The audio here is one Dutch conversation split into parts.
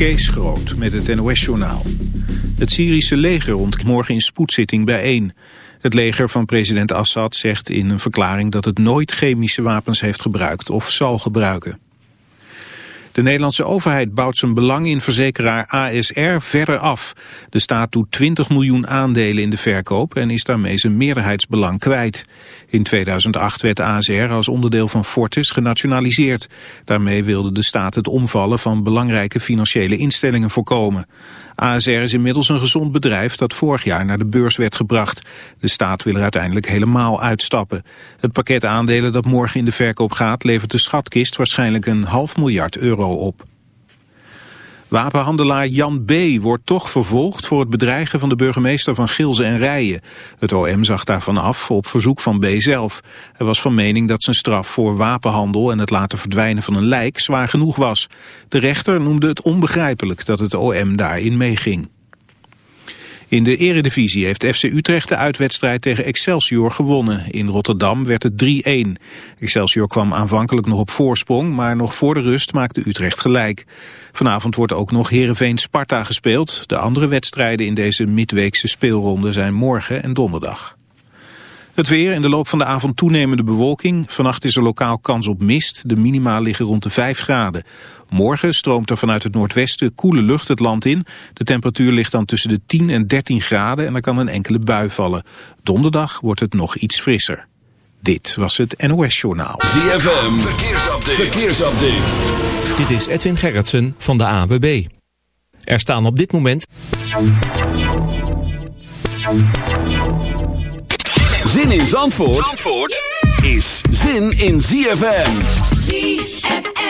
Kees Groot met het NOS-journaal. Het Syrische leger rond morgen in spoedzitting bijeen. Het leger van president Assad zegt in een verklaring dat het nooit chemische wapens heeft gebruikt of zal gebruiken. De Nederlandse overheid bouwt zijn belang in verzekeraar ASR verder af. De staat doet 20 miljoen aandelen in de verkoop en is daarmee zijn meerderheidsbelang kwijt. In 2008 werd ASR als onderdeel van Fortis genationaliseerd. Daarmee wilde de staat het omvallen van belangrijke financiële instellingen voorkomen. ASR is inmiddels een gezond bedrijf dat vorig jaar naar de beurs werd gebracht. De staat wil er uiteindelijk helemaal uitstappen. Het pakket aandelen dat morgen in de verkoop gaat levert de schatkist waarschijnlijk een half miljard euro op. Wapenhandelaar Jan B. wordt toch vervolgd voor het bedreigen van de burgemeester van Gilze en Rijen. Het OM zag daarvan af op verzoek van B. zelf. Hij was van mening dat zijn straf voor wapenhandel en het laten verdwijnen van een lijk zwaar genoeg was. De rechter noemde het onbegrijpelijk dat het OM daarin meeging. In de eredivisie heeft FC Utrecht de uitwedstrijd tegen Excelsior gewonnen. In Rotterdam werd het 3-1. Excelsior kwam aanvankelijk nog op voorsprong, maar nog voor de rust maakte Utrecht gelijk. Vanavond wordt ook nog Heerenveen-Sparta gespeeld. De andere wedstrijden in deze midweekse speelronde zijn morgen en donderdag. Het weer in de loop van de avond toenemende bewolking. Vannacht is er lokaal kans op mist. De minima liggen rond de 5 graden. Morgen stroomt er vanuit het noordwesten koele lucht het land in. De temperatuur ligt dan tussen de 10 en 13 graden en er kan een enkele bui vallen. Donderdag wordt het nog iets frisser. Dit was het NOS Journaal. ZFM, verkeersupdate. verkeersupdate. Dit is Edwin Gerritsen van de AWB. Er staan op dit moment... Zin in Zandvoort, Zandvoort is zin in ZFM. ZFM.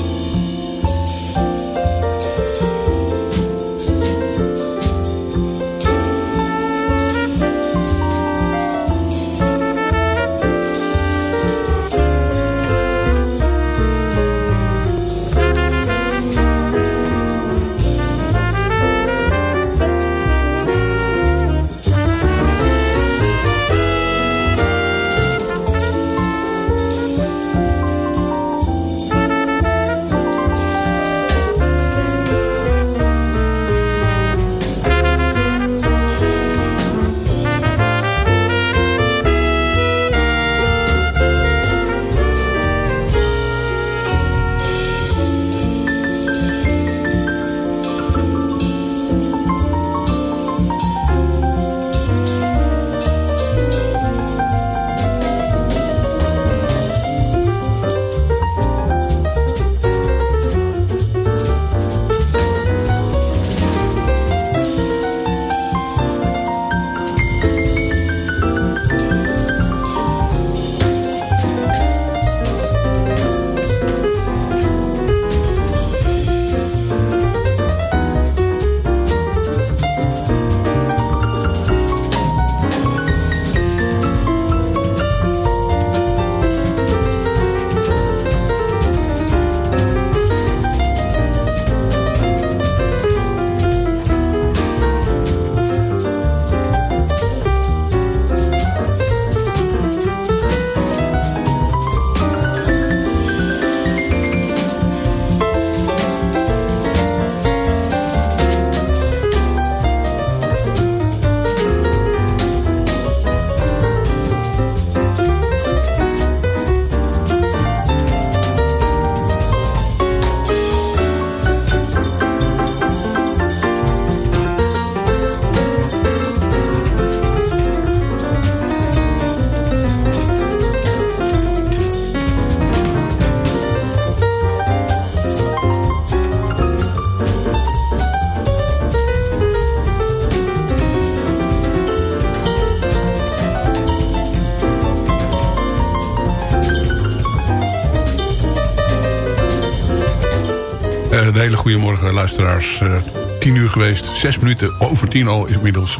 Hele goede morgen, luisteraars. Uh, tien uur geweest, zes minuten over tien al inmiddels.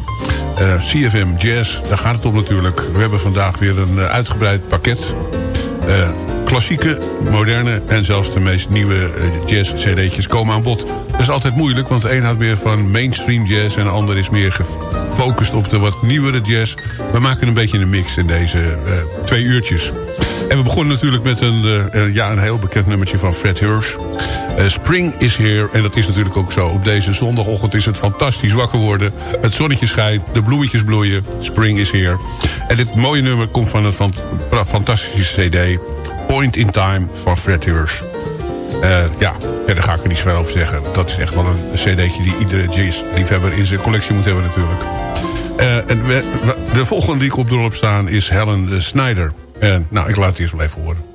Uh, eh, CFM Jazz, daar gaat het om natuurlijk. We hebben vandaag weer een uh, uitgebreid pakket. klassieke, moderne en zelfs de meest nieuwe jazz-cd'tjes komen aan bod. Dat is altijd moeilijk, want de een houdt meer van mainstream jazz... en de ander is meer gefocust op de wat nieuwere jazz. We maken een beetje een mix in deze twee uurtjes. En we begonnen natuurlijk met een, uh, ja, een heel bekend nummertje van Fred Hirsch. Uh, Spring is here. En dat is natuurlijk ook zo. Op deze zondagochtend is het fantastisch wakker worden. Het zonnetje schijnt, de bloemetjes bloeien. Spring is here. En dit mooie nummer komt van een fantastische cd. Point in Time van Fred Hirsch. Uh, ja, verder ga ik er niet zoveel over zeggen. Dat is echt wel een cd'tje die iedere jazz-liefhebber in zijn collectie moet hebben natuurlijk. Uh, en de volgende die ik op de rol heb staan is Helen Snyder. En nou, ik laat het eerst wel even horen.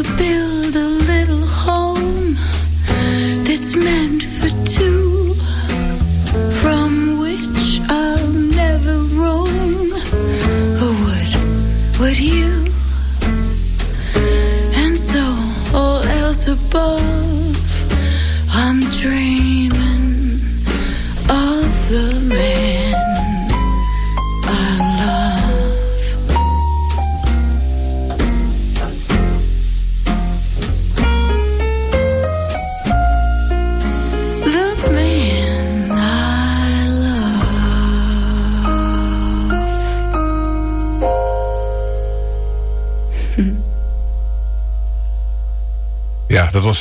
build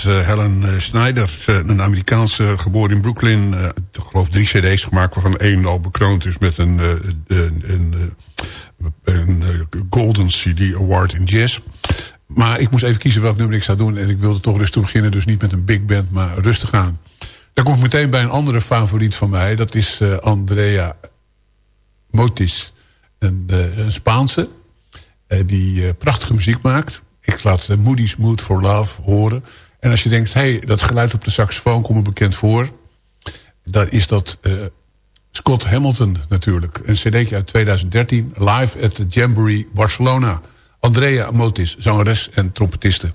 uh, Helen uh, Snyder, een Amerikaanse geboren in Brooklyn. ik geloof drie cd's gemaakt, waarvan één al bekroond is met een, een, een, Golden CD Award in Jazz. Maar ik moest even kiezen welk nummer ik zou doen. En ik wilde toch rustig beginnen, dus niet met een big band, maar rustig aan. Dan kom ik meteen bij een andere favoriet van mij. Dat is Andrea Motis, een, een Spaanse. die prachtige muziek maakt. Ik laat Moody's Mood for Love horen. En als je denkt, hey, dat geluid op de saxofoon komt me bekend voor. Dan is dat uh, Scott Hamilton natuurlijk. Een cd'tje uit 2013, live at the Jamboree Barcelona. Andrea Motis, zangeres en trompetiste.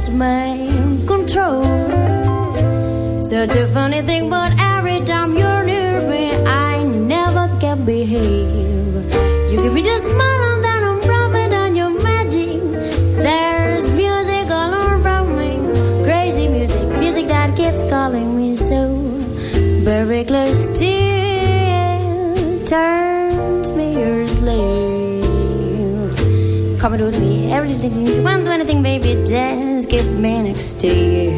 escapes my control. Such a funny thing, but. I anything, one do anything, baby, just get me next to you.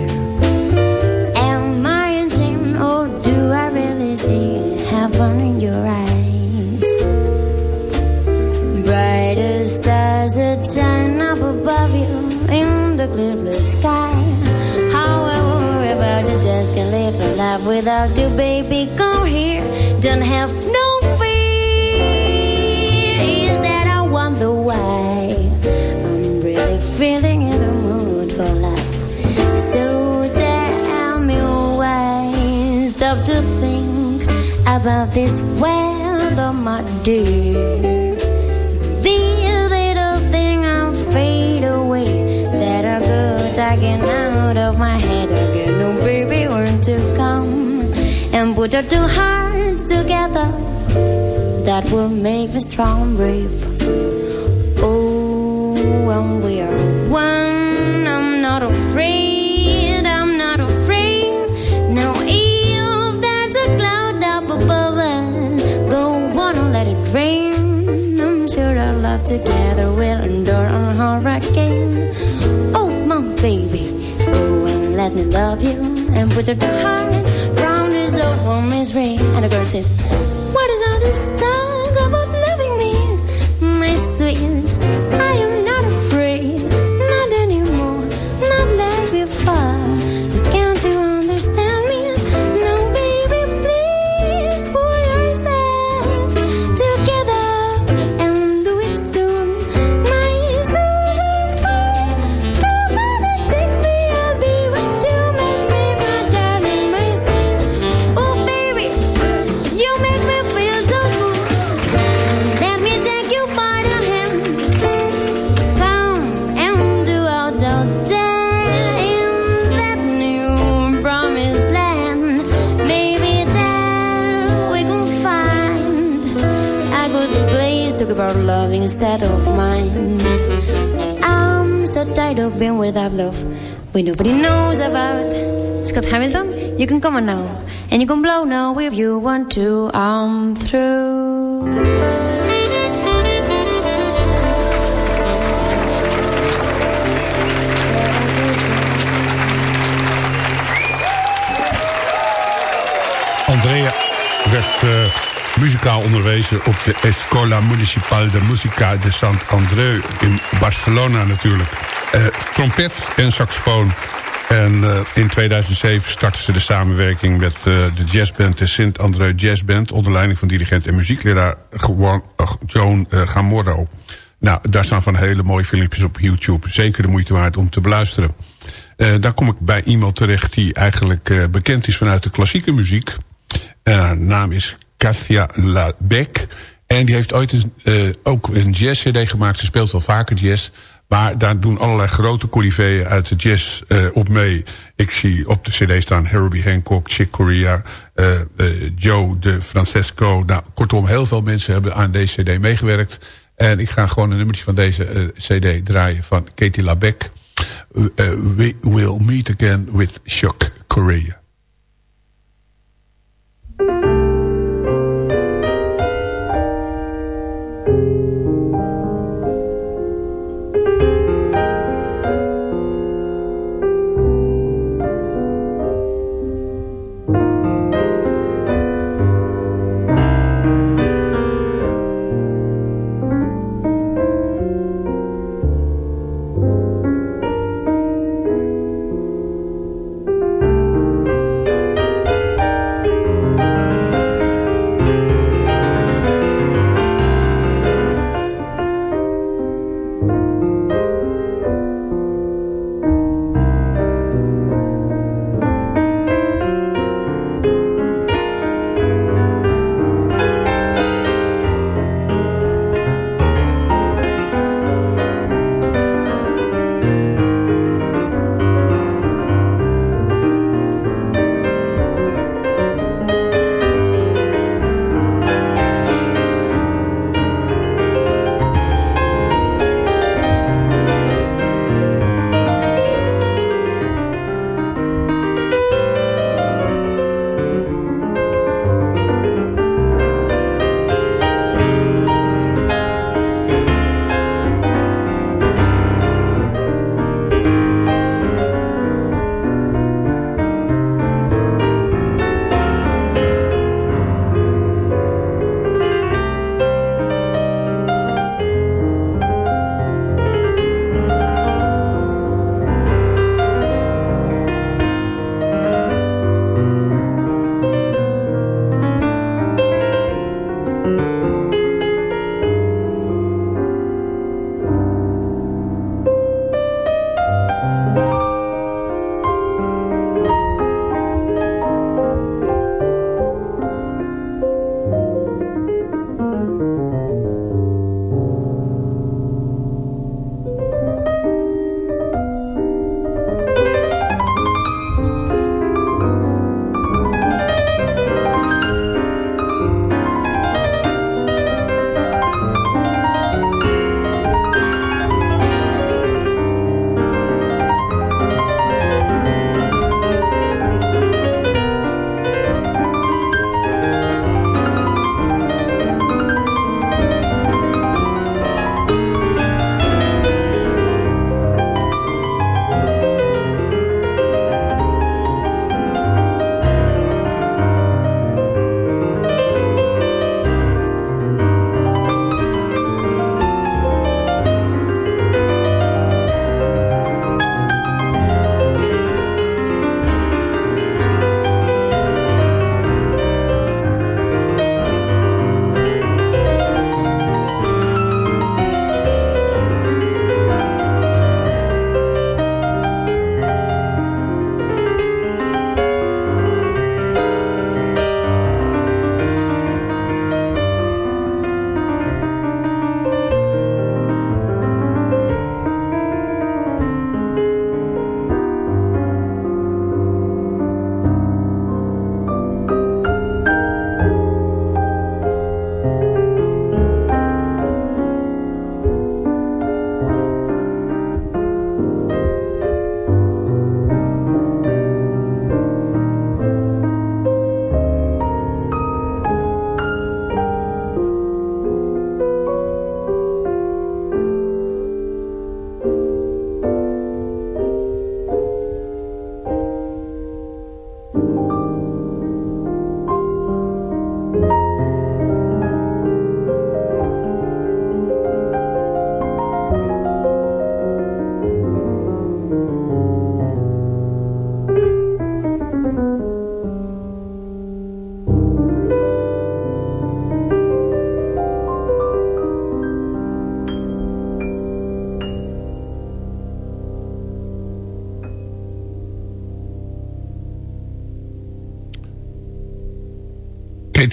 Am I insane or do I really see heaven in your eyes? Brighter stars that shine up above you in the clear blue sky. However, about it, just can't live a life without you, baby. Come here, don't have this weather, my dear. This little thing I fade away that I go tagging out of my head again. No, baby, when to come and put our two hearts together. That will make me strong, brave. Oh, when we are one, together we'll endure a hurricane. Oh, my baby, go and let me love you. and puts your heart round his over misery. And the girl says, What is all this talk about loving me, my sweet? Tired of being without love. We nobody knows about. Scott Hamilton, you can come on now. And you can blow now if you want to. I'm through. Andrea werd eh, muzikaal onderwezen op de Escola Municipal de Música de Sant Andreu in Barcelona natuurlijk. Eh, trompet en saxofoon. En eh, in 2007 startte ze de samenwerking met eh, de jazzband de Sint Andreu Jazz Band... onder leiding van dirigent en muziekleraar eh, Joan eh, Gamorro. Nou, daar staan van hele mooie filmpjes op YouTube. Zeker de moeite waard om te beluisteren. Eh, daar kom ik bij iemand terecht die eigenlijk eh, bekend is vanuit de klassieke muziek. En haar naam is Kathia Labec. En die heeft ooit een, eh, ook een jazz-cd gemaakt. Ze speelt wel vaker jazz. Maar daar doen allerlei grote corriveeën uit de jazz eh, op mee. Ik zie op de cd staan Herbie Hancock, Chick Corea, eh, Joe de Francesco. Nou, kortom, heel veel mensen hebben aan deze cd meegewerkt. En ik ga gewoon een nummertje van deze cd draaien van Katie Labec. Uh, we will meet again with Chuck Corea.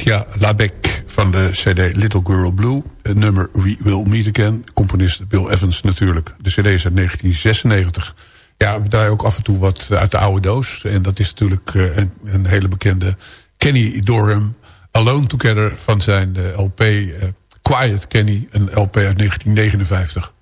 Ketia Labeck van de CD Little Girl Blue. Het nummer We Will Meet Again. Componist Bill Evans natuurlijk. De CD is uit 1996. Ja, we draaien ook af en toe wat uit de oude doos. En dat is natuurlijk eh, een, een hele bekende Kenny Dorham. Alone Together van zijn eh, LP uh, Quiet Kenny. Een LP uit 1959.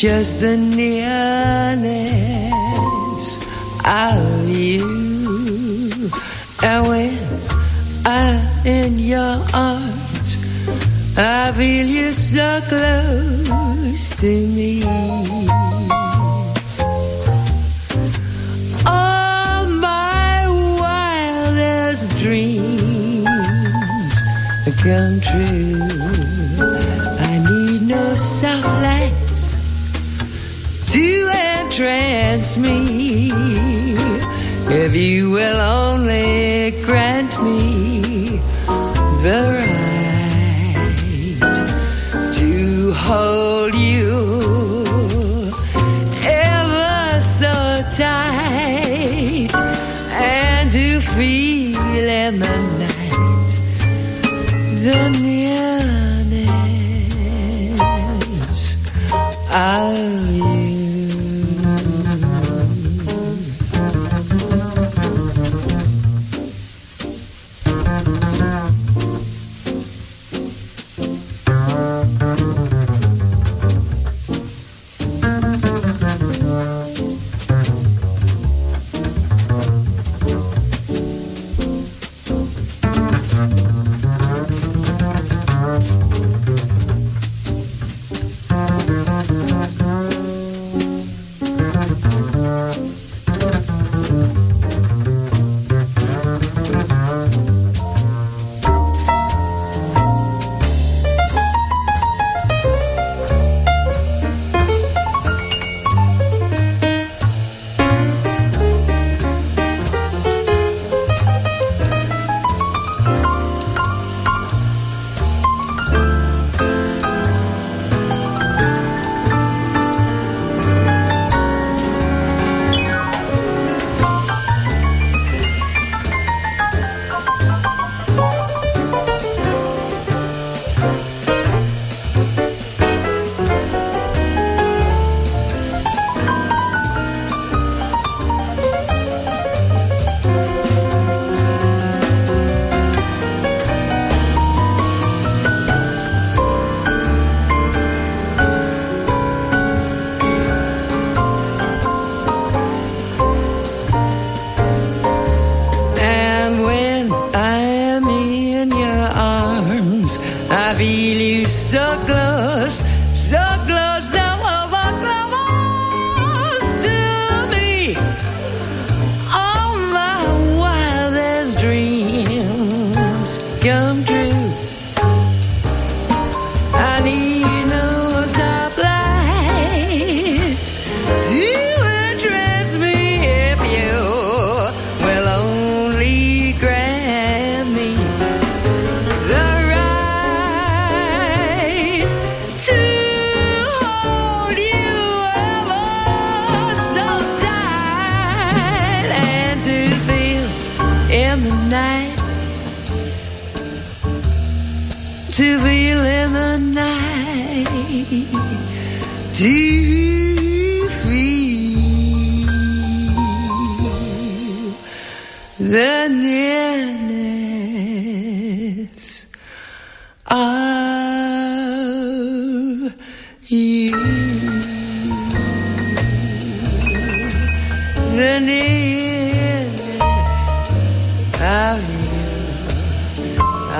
Just the nearness of you. And when I'm in your arms, I feel you so close to me. All my wildest dreams come true. I need no soft entrance me. If you will only grant me the right to hold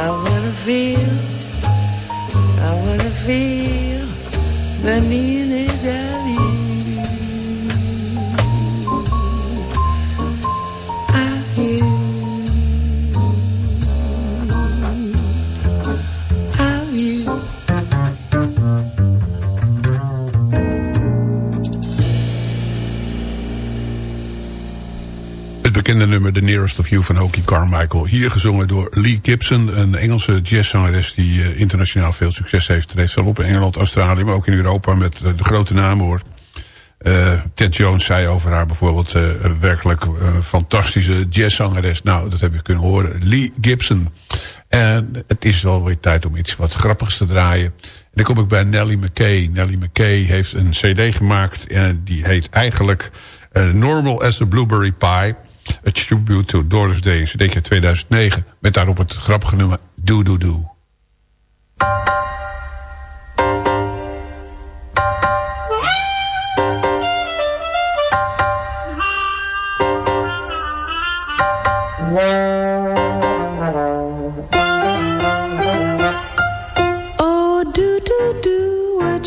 I wanna feel, I wanna feel the nearness bekende nummer The Nearest of You van Hokie Carmichael. Hier gezongen door Lee Gibson, een Engelse jazzzangeres die eh, internationaal veel succes heeft. Treedt wel op in Engeland, Australië, maar ook in Europa met eh, de grote namen hoor. Eh, Ted Jones zei over haar bijvoorbeeld werkelijk fantastische jazzzangeres. Nou, dat heb je kunnen horen. Lee Gibson. En het is wel weer tijd om iets wat grappigs te draaien. En dan kom ik bij Nellie McKay. Nellie McKay heeft een cd gemaakt en die heet eigenlijk Normal as a Blueberry Pie. A tribute to Doris Day, een cd 2009. Met daarop het grappige nummer Do Do Do.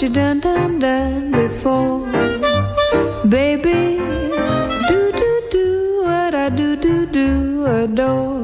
You done, done, done before. Baby, do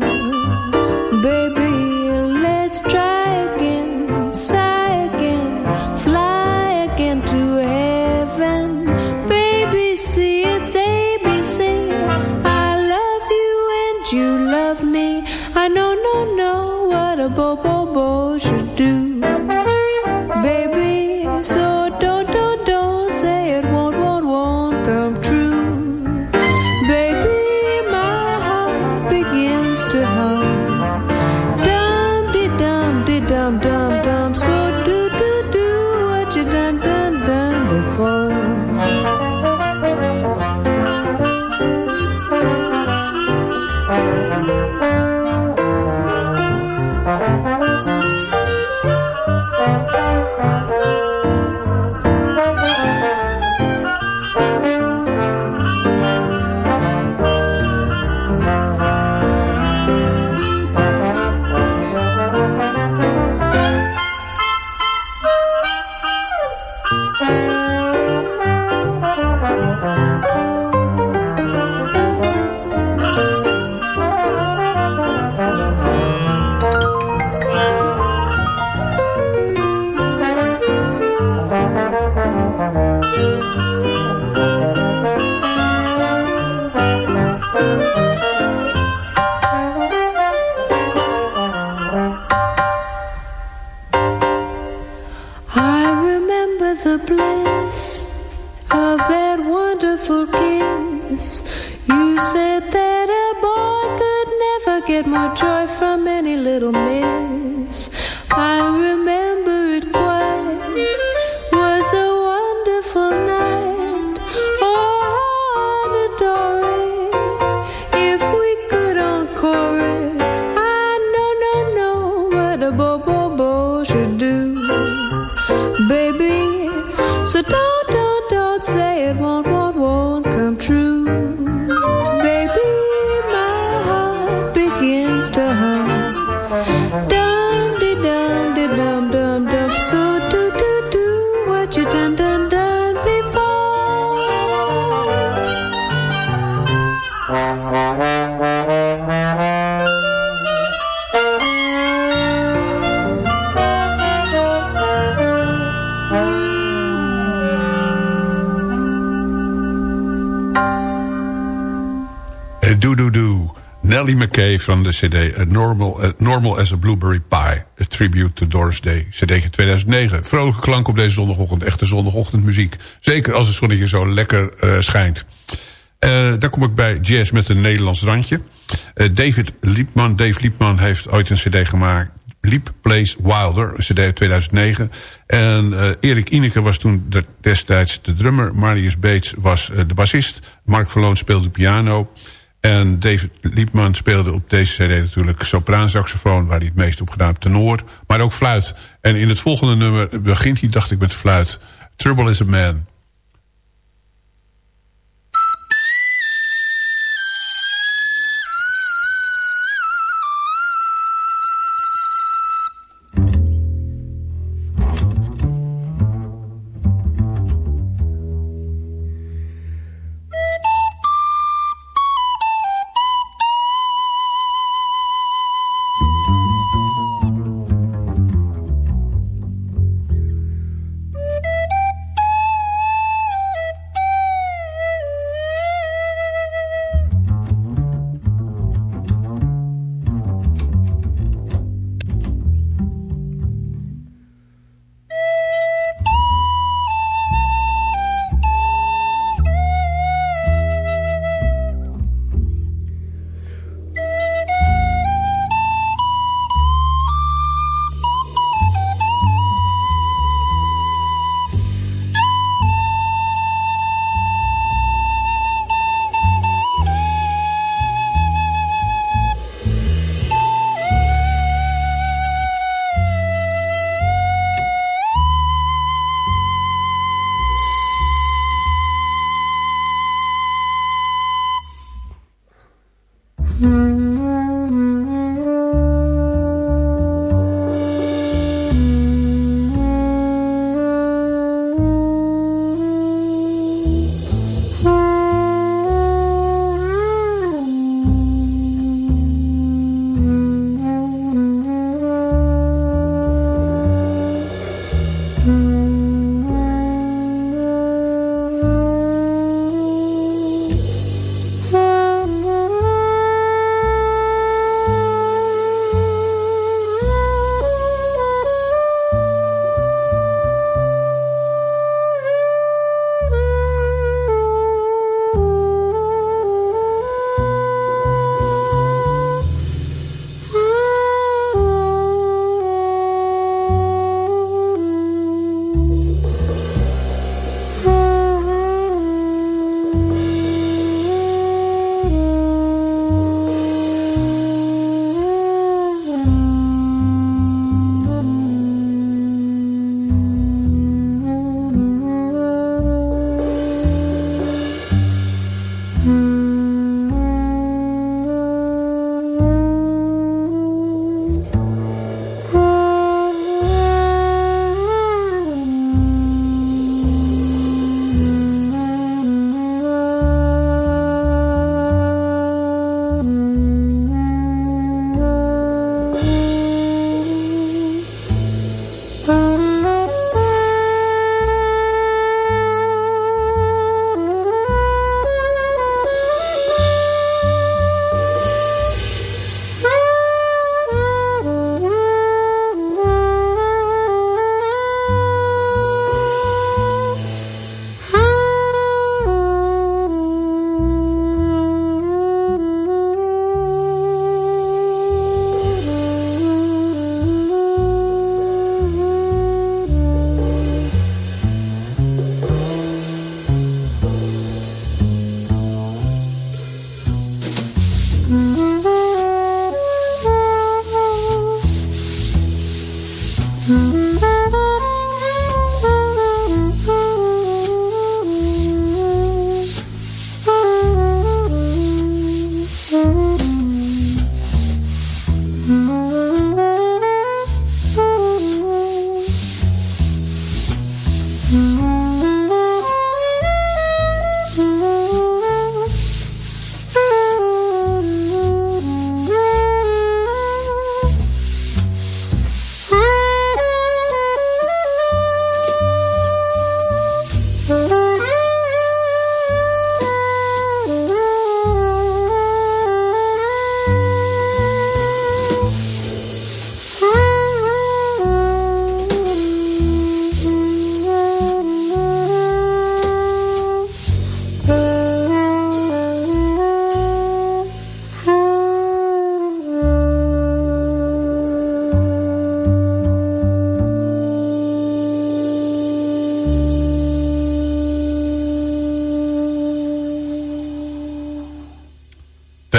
Van de cd A Normal, Normal as a Blueberry Pie. A tribute to Doris Day. cd 2009. Vrolijke klank op deze zondagochtend. Echte zondagochtendmuziek. Zeker als het zonnetje zo lekker eh, schijnt. Eh dan kom ik bij jazz met een Nederlands randje. Eh, David Liepman. Dave Liepman heeft ooit een cd gemaakt. Leap Plays Wilder, cd uit 2009. En uh, Erik Ineke was toen de, destijds de drummer. Marius Bates was uh, de bassist. Mark Verloon speelde piano. En David Liepman speelde op deze cd natuurlijk sopraansaxofoon... waar hij het meest op gedaan heeft, tenor, maar ook fluit. En in het volgende nummer begint hij, dacht ik, met fluit. Trouble is a Man.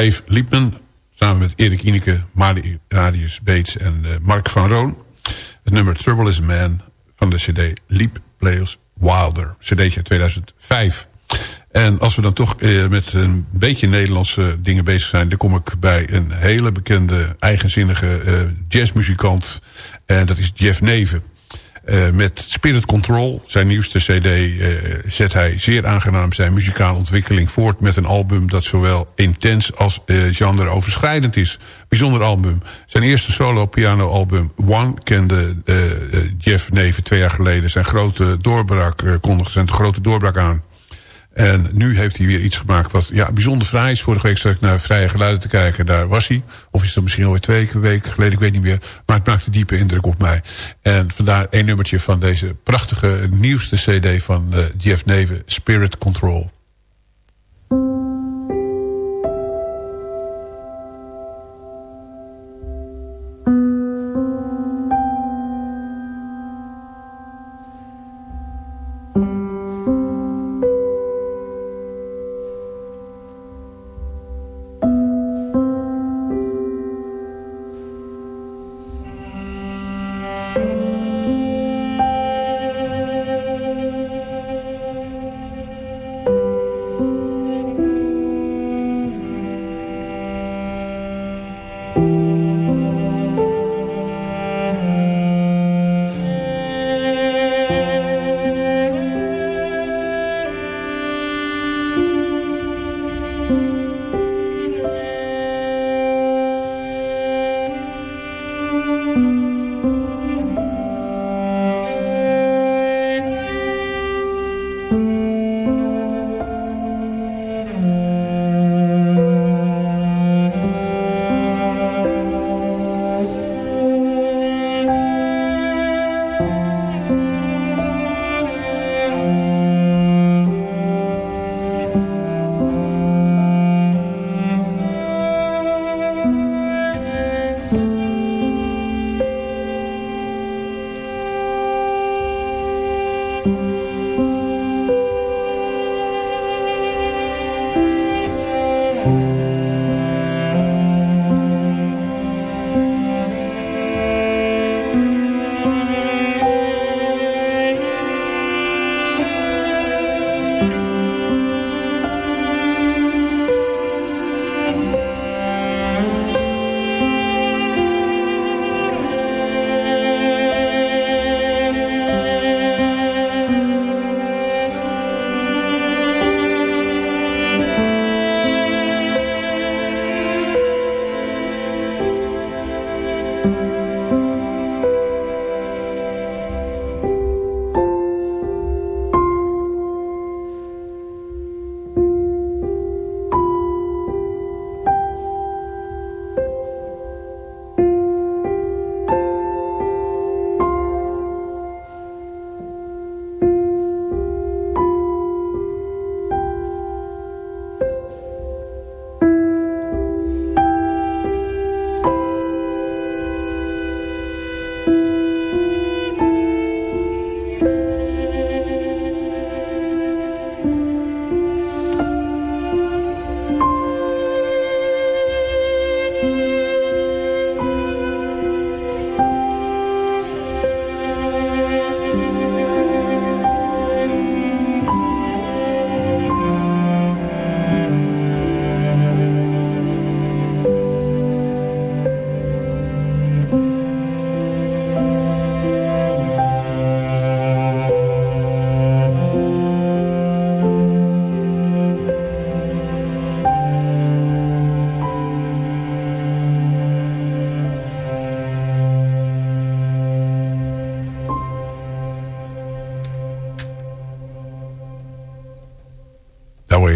Dave Liepman. Samen met Erik Ineke, Marius Beets en uh, Mark van Roon. Het nummer Trouble is a Man van de cd Leap Players Wilder. cd'tje 2005. En als we dan toch eh, met een beetje Nederlandse dingen bezig zijn... dan kom ik bij een hele bekende, eigenzinnige eh, jazzmuzikant. En dat is Jeff Neven. Uh, met Spirit Control, zijn nieuwste cd, uh, zet hij zeer aangenaam zijn muzikale ontwikkeling voort met een album dat zowel intens als uh, genre-overschrijdend is. Bijzonder album. Zijn eerste solo piano album One kende Jeff Neven twee jaar geleden zijn grote doorbraak, kondigde zijn grote doorbraak aan. En nu heeft hij weer iets gemaakt wat ja, bijzonder fraai is. Vorige week zat ik naar Vrije Geluiden te kijken. Daar was hij. Of is dat misschien alweer twee weken geleden. Ik weet niet meer. Maar het maakte diepe indruk op mij. En vandaar een nummertje van deze prachtige nieuwste cd van uh, Jeff Neven. Spirit Control.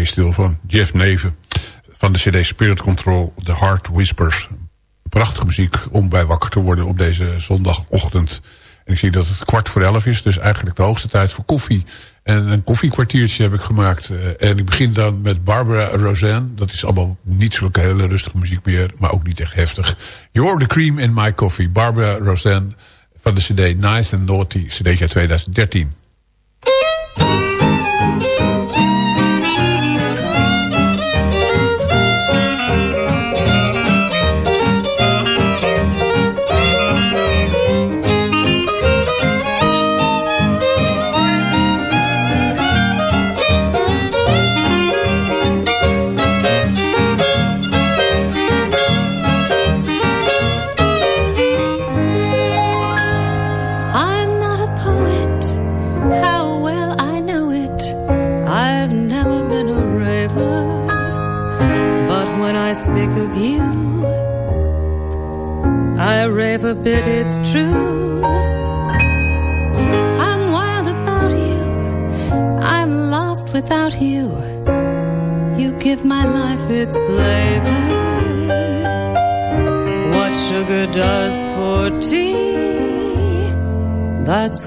Stil van Jeff Neven. Van de cd Spirit Control, The Heart Whispers. Prachtige muziek om bij wakker te worden op deze zondagochtend. En ik zie dat het kwart voor elf is, dus eigenlijk de hoogste tijd voor koffie. En een koffiekwartiertje heb ik gemaakt. Eh, en ik begin dan met Barbara Roseanne. Dat is allemaal niet zulke hele rustige muziek meer, maar ook niet echt heftig. You're the cream in my coffee. Barbara Roseanne van de cd Nice and Naughty, cd 2013.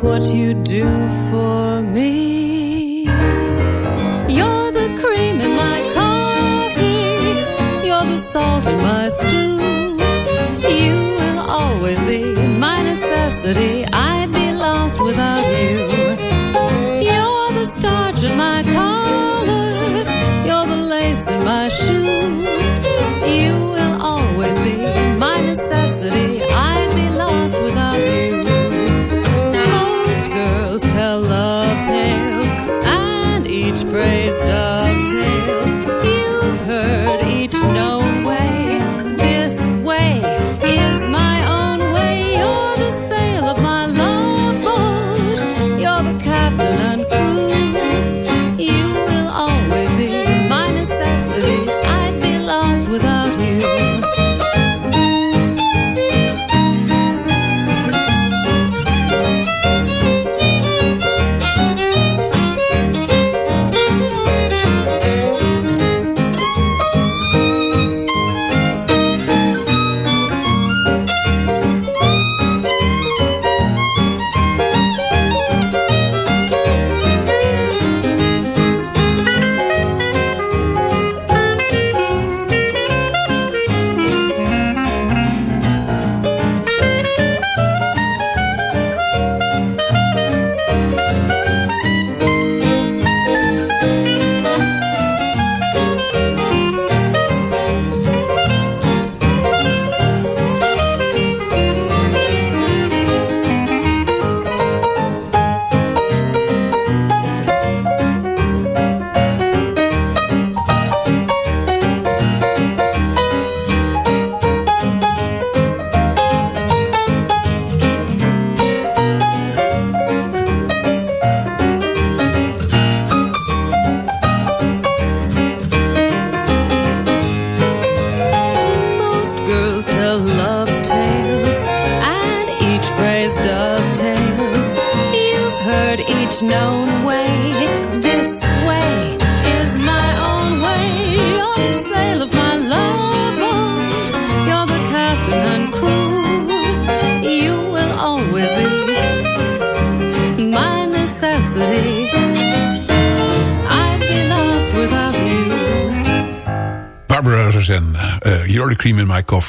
what you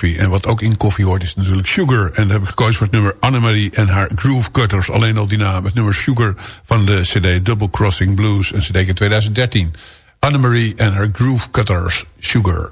En wat ook in koffie hoort is natuurlijk Sugar. En daar heb ik gekozen voor het nummer Annemarie en haar Groove Cutters. Alleen al die naam. Het nummer Sugar van de cd Double Crossing Blues. Een cd in 2013. Annemarie en haar Groove Cutters Sugar.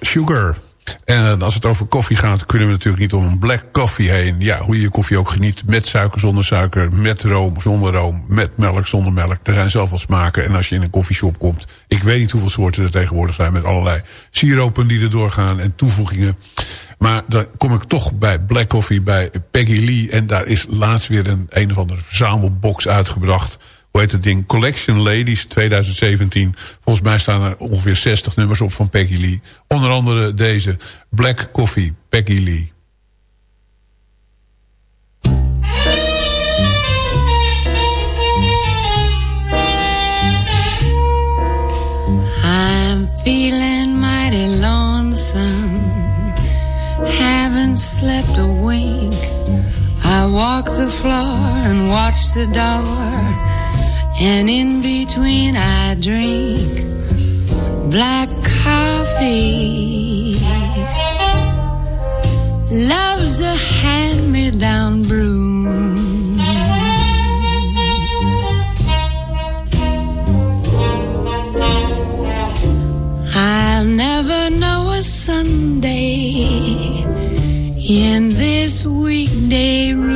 Sugar. En als het over koffie gaat, kunnen we natuurlijk niet om een black coffee heen. Ja, hoe je je koffie ook geniet. Met suiker, zonder suiker. Met room, zonder room. Met melk, zonder melk. Er zijn zoveel smaken. En als je in een koffieshop komt... Ik weet niet hoeveel soorten er tegenwoordig zijn. Met allerlei siropen die er doorgaan en toevoegingen. Maar dan kom ik toch bij Black Coffee, bij Peggy Lee. En daar is laatst weer een een of andere verzamelbox uitgebracht hoe heet het ding? Collection Ladies 2017. Volgens mij staan er ongeveer 60 nummers op van Peggy Lee. Onder andere deze Black Coffee, Peggy Lee. I'm feeling mighty lonesome. Haven't slept a wink. I walk the floor and watch the door. And in between I drink black coffee. Love's a hand-me-down broom. I'll never know a Sunday in this weekday room.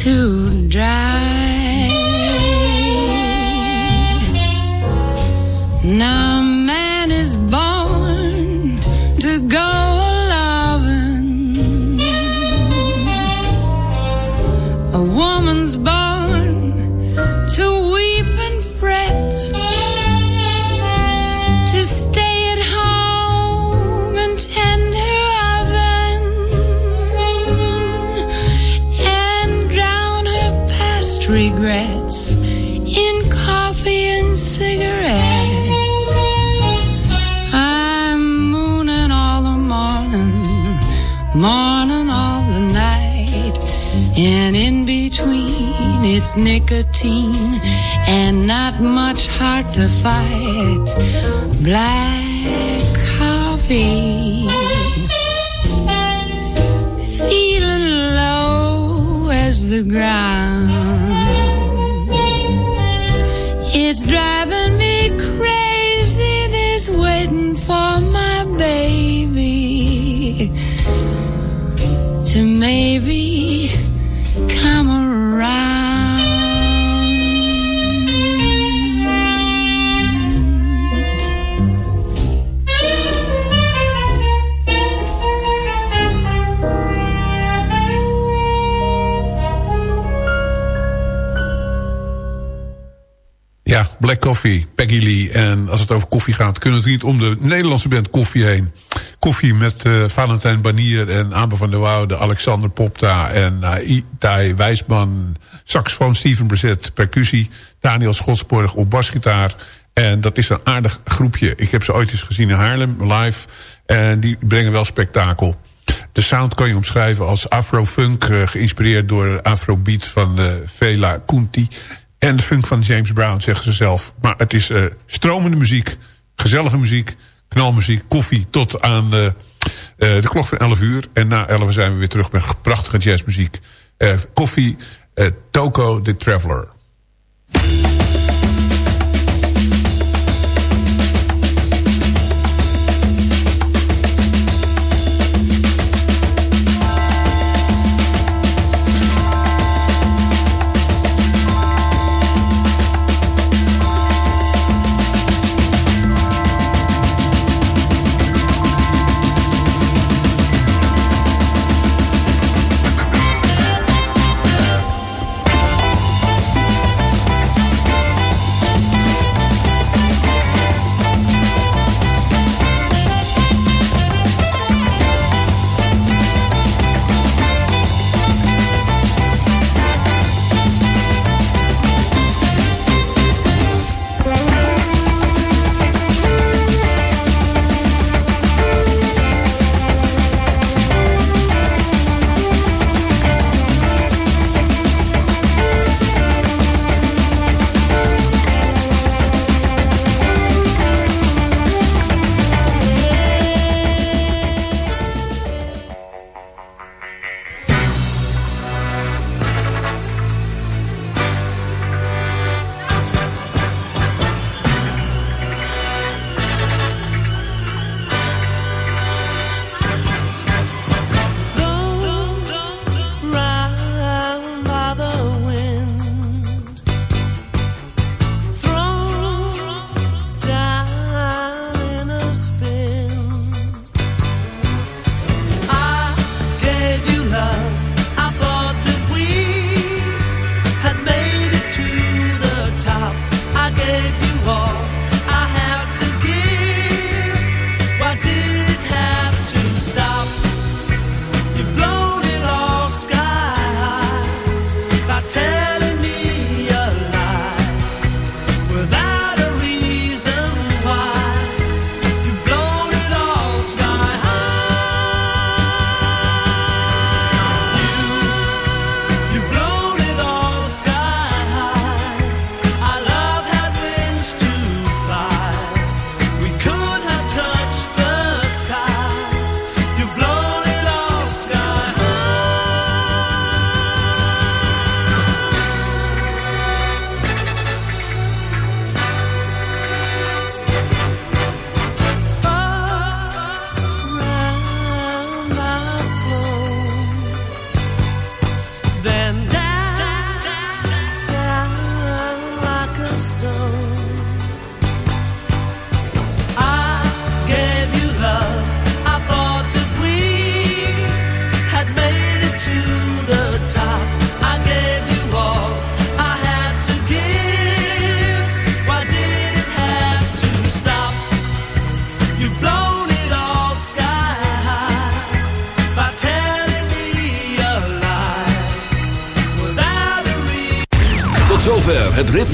Too it's nicotine and not much heart to fight. Black coffee. Feeling low as the ground. It's driving me crazy, this waiting for my baby to maybe Black Coffee, Peggy Lee. En als het over koffie gaat, kunnen we het niet om de Nederlandse band Koffie heen. Koffie met eh, Valentijn Banier en Amber van der Woude, Alexander Popta en uh, Itai Wijsman. Saxofoon Steven Brezet, percussie. Daniel Schotsborg op basgitaar. En dat is een aardig groepje. Ik heb ze ooit eens gezien in Haarlem, live. En die brengen wel spektakel. De sound kan je omschrijven als afro-funk, eh, geïnspireerd door afrobeat van eh, Vela Kunti. En de funk van James Brown, zeggen ze zelf. Maar het is eh, stromende muziek, gezellige muziek, knalmuziek, koffie tot aan eh, de klok van 11 uur. En na 11 zijn we weer terug met prachtige jazzmuziek. Koffie, Toko the Traveler.